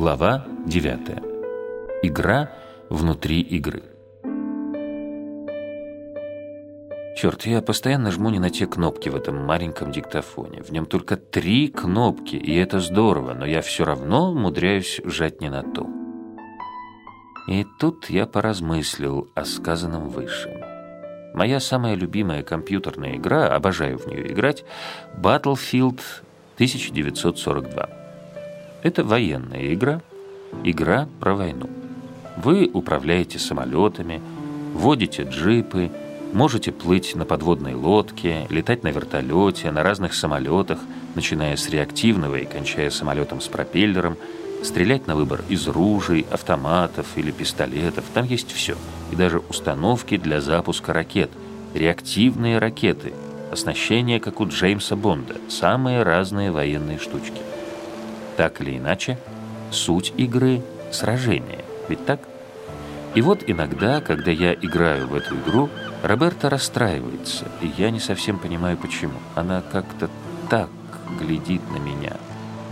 Глава 9. Игра внутри игры. Черт, я постоянно жму не на те кнопки в этом маленьком диктофоне. В нем только три кнопки, и это здорово, но я все равно умудряюсь жать не на то. И тут я поразмыслил о сказанном выше. Моя самая любимая компьютерная игра, обожаю в нее играть, Battlefield 1942. Это военная игра, игра про войну. Вы управляете самолетами, водите джипы, можете плыть на подводной лодке, летать на вертолете, на разных самолетах, начиная с реактивного и кончая самолетом с пропеллером, стрелять на выбор из ружей, автоматов или пистолетов. Там есть все. И даже установки для запуска ракет. Реактивные ракеты. Оснащение, как у Джеймса Бонда. Самые разные военные штучки. Так или иначе, суть игры — сражение. Ведь так? И вот иногда, когда я играю в эту игру, Роберта расстраивается, и я не совсем понимаю, почему. Она как-то так глядит на меня.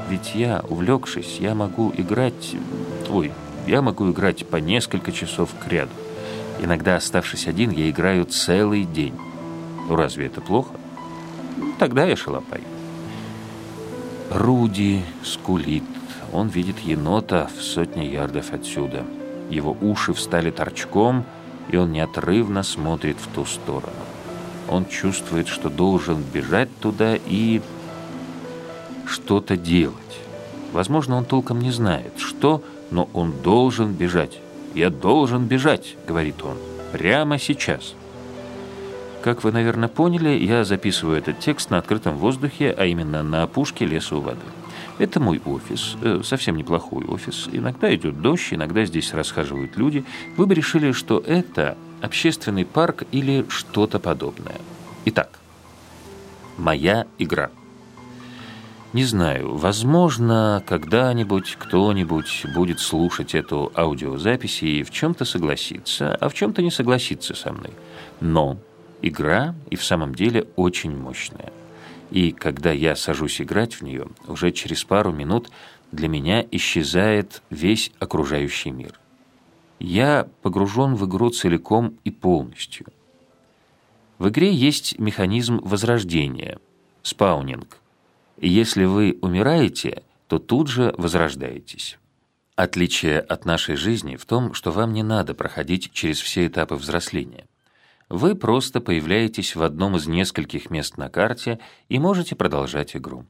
Ведь я, увлекшись, я могу играть... Ой, я могу играть по несколько часов к ряду. Иногда, оставшись один, я играю целый день. Ну, разве это плохо? Тогда я шалопай. Руди скулит. Он видит енота в сотне ярдов отсюда. Его уши встали торчком, и он неотрывно смотрит в ту сторону. Он чувствует, что должен бежать туда и что-то делать. Возможно, он толком не знает, что, но он должен бежать. «Я должен бежать», — говорит он, — «прямо сейчас». Как вы, наверное, поняли, я записываю этот текст на открытом воздухе, а именно на опушке леса у воды. Это мой офис, э, совсем неплохой офис. Иногда идет дождь, иногда здесь расхаживают люди. Вы бы решили, что это общественный парк или что-то подобное. Итак, моя игра. Не знаю, возможно, когда-нибудь кто-нибудь будет слушать эту аудиозапись и в чем-то согласиться, а в чем-то не согласиться со мной. Но Игра и в самом деле очень мощная. И когда я сажусь играть в нее, уже через пару минут для меня исчезает весь окружающий мир. Я погружен в игру целиком и полностью. В игре есть механизм возрождения, спаунинг. Если вы умираете, то тут же возрождаетесь. Отличие от нашей жизни в том, что вам не надо проходить через все этапы взросления – вы просто появляетесь в одном из нескольких мест на карте и можете продолжать игру.